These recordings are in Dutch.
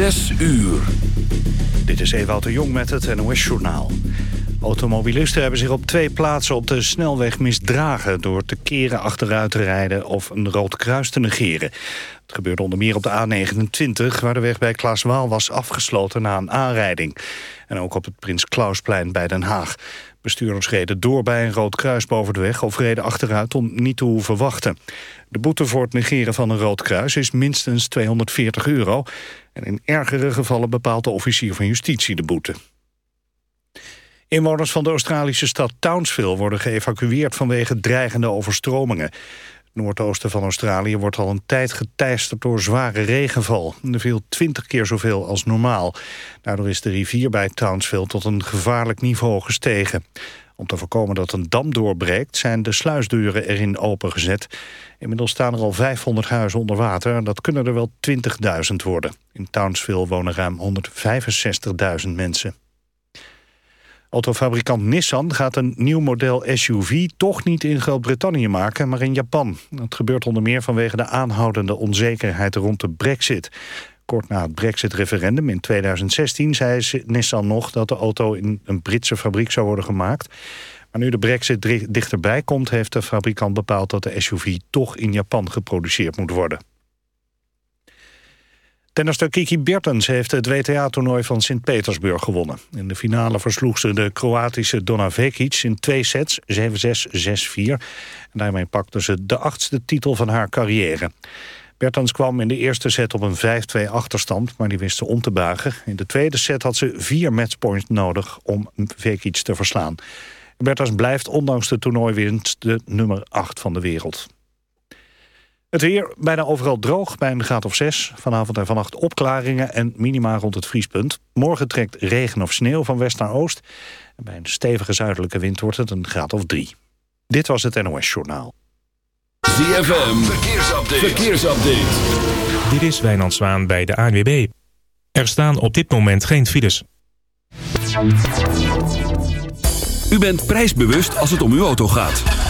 Zes uur. Dit is Ewout de Jong met het NOS-journaal. Automobilisten hebben zich op twee plaatsen op de snelweg misdragen... door te keren, achteruit te rijden of een rood kruis te negeren. Het gebeurde onder meer op de A29... waar de weg bij Klaaswaal was afgesloten na een aanrijding. En ook op het Prins Klausplein bij Den Haag. Bestuurders reden door bij een rood kruis boven de weg... of reden achteruit om niet te hoeven wachten. De boete voor het negeren van een rood kruis is minstens 240 euro... en in ergere gevallen bepaalt de officier van justitie de boete. Inwoners van de Australische stad Townsville worden geëvacueerd vanwege dreigende overstromingen. Noordoosten van Australië wordt al een tijd geteisterd door zware regenval. Er viel twintig keer zoveel als normaal. Daardoor is de rivier bij Townsville tot een gevaarlijk niveau gestegen. Om te voorkomen dat een dam doorbreekt zijn de sluisdeuren erin opengezet. Inmiddels staan er al 500 huizen onder water. Dat kunnen er wel 20.000 worden. In Townsville wonen ruim 165.000 mensen. Autofabrikant Nissan gaat een nieuw model SUV toch niet in Groot-Brittannië maken, maar in Japan. Dat gebeurt onder meer vanwege de aanhoudende onzekerheid rond de brexit. Kort na het brexit-referendum in 2016 zei Nissan nog dat de auto in een Britse fabriek zou worden gemaakt. Maar nu de brexit dichterbij komt, heeft de fabrikant bepaald dat de SUV toch in Japan geproduceerd moet worden. Tennister Kiki Bertens heeft het WTA-toernooi van Sint-Petersburg gewonnen. In de finale versloeg ze de Kroatische Donna Vekic in twee sets, 7-6, 6-4. En daarmee pakte ze de achtste titel van haar carrière. Bertens kwam in de eerste set op een 5-2 achterstand, maar die wist ze om te buigen. In de tweede set had ze vier matchpoints nodig om Vekic te verslaan. Bertens blijft ondanks de toernooiwinst de nummer 8 van de wereld. Het weer bijna overal droog bij een graad of 6. Vanavond en vannacht opklaringen en minima rond het vriespunt. Morgen trekt regen of sneeuw van west naar oost. En bij een stevige zuidelijke wind wordt het een graad of 3. Dit was het NOS Journaal. ZFM, verkeersupdate. verkeersupdate. Dit is Wijnand Zwaan bij de ANWB. Er staan op dit moment geen files. U bent prijsbewust als het om uw auto gaat.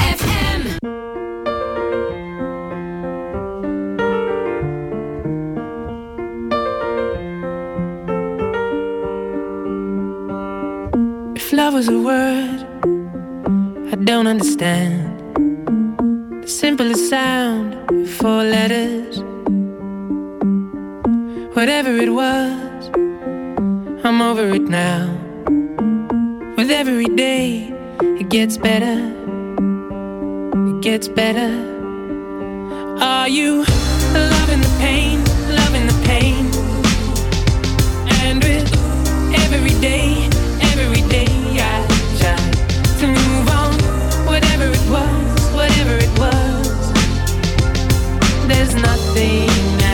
there's nothing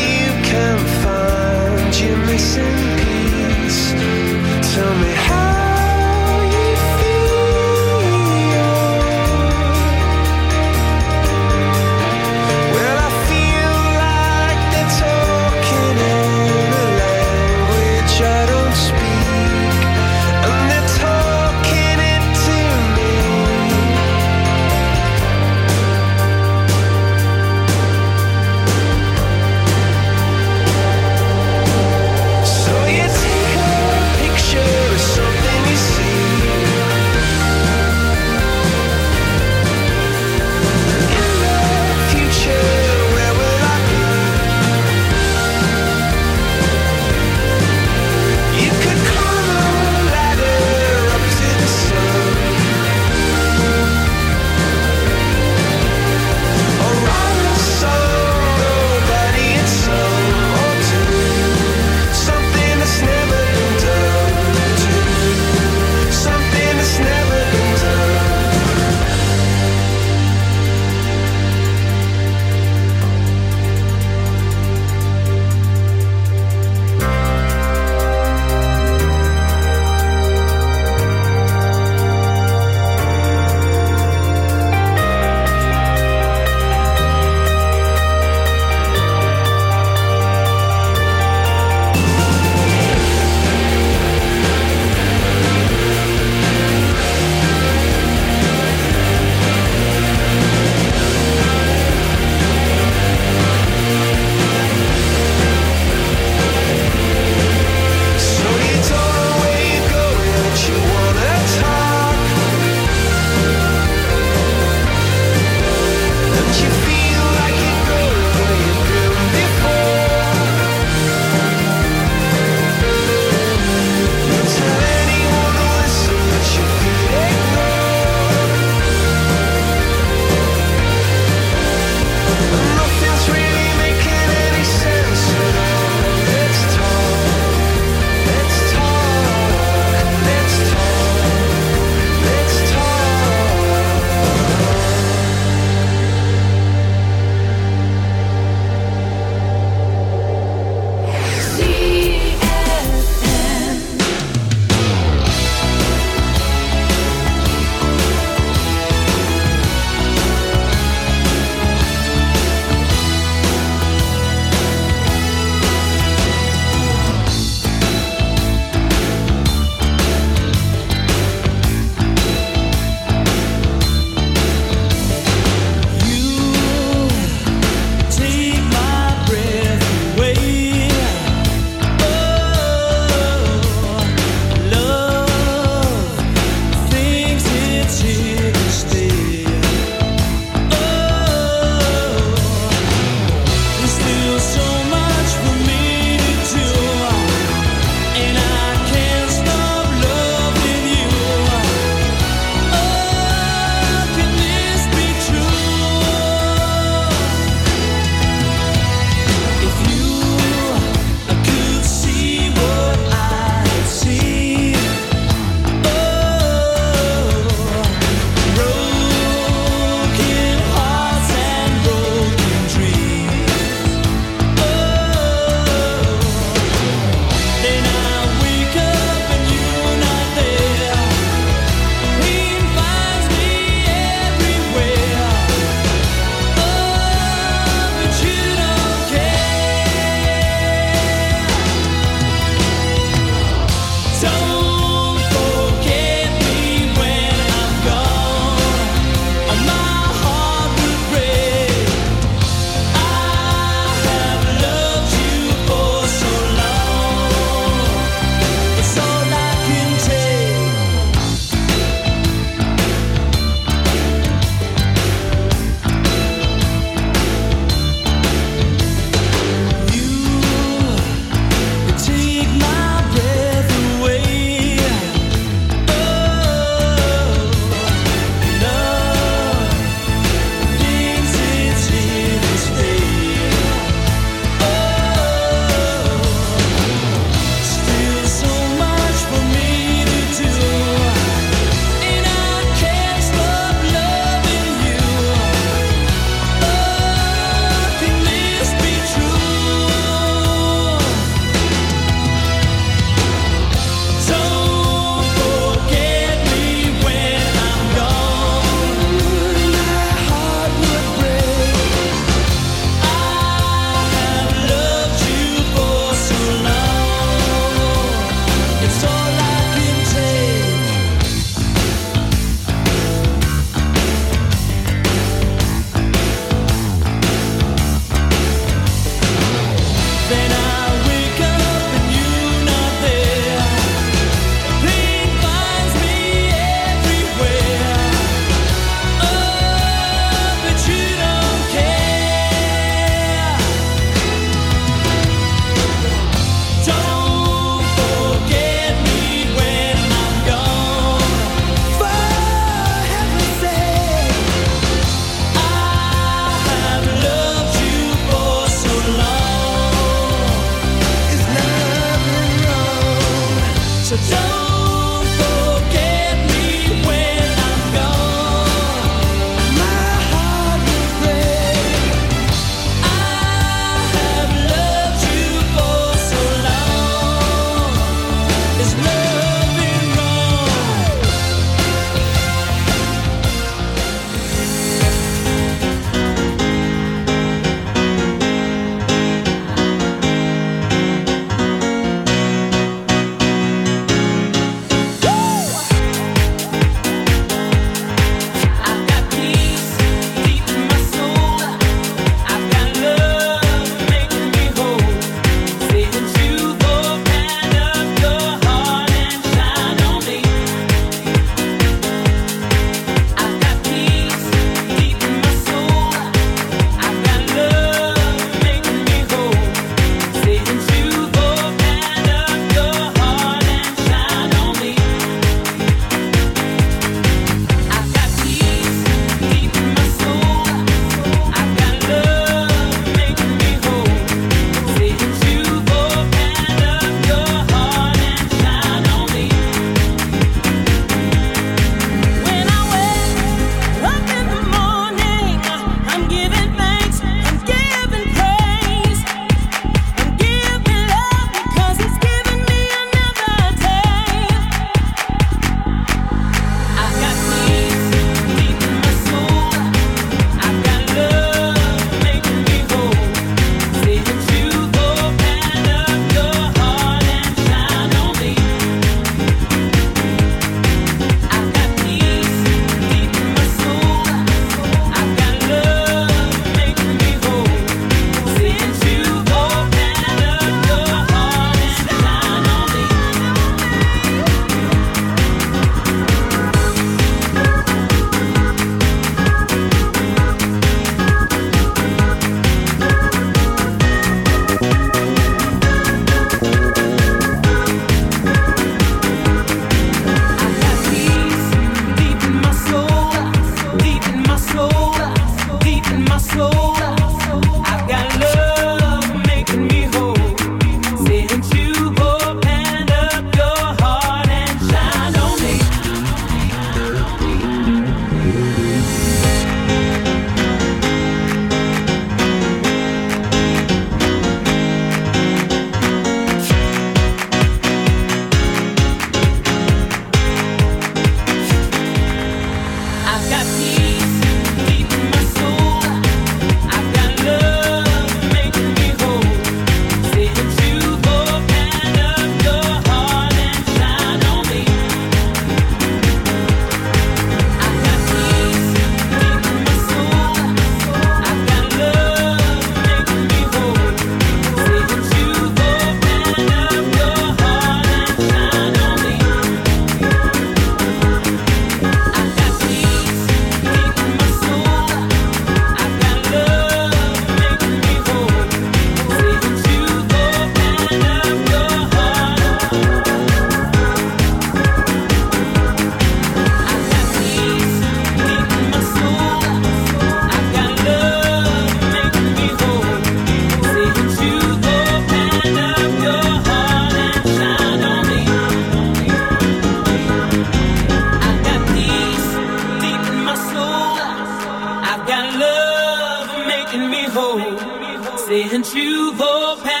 Seeing you, Vopan.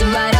to ride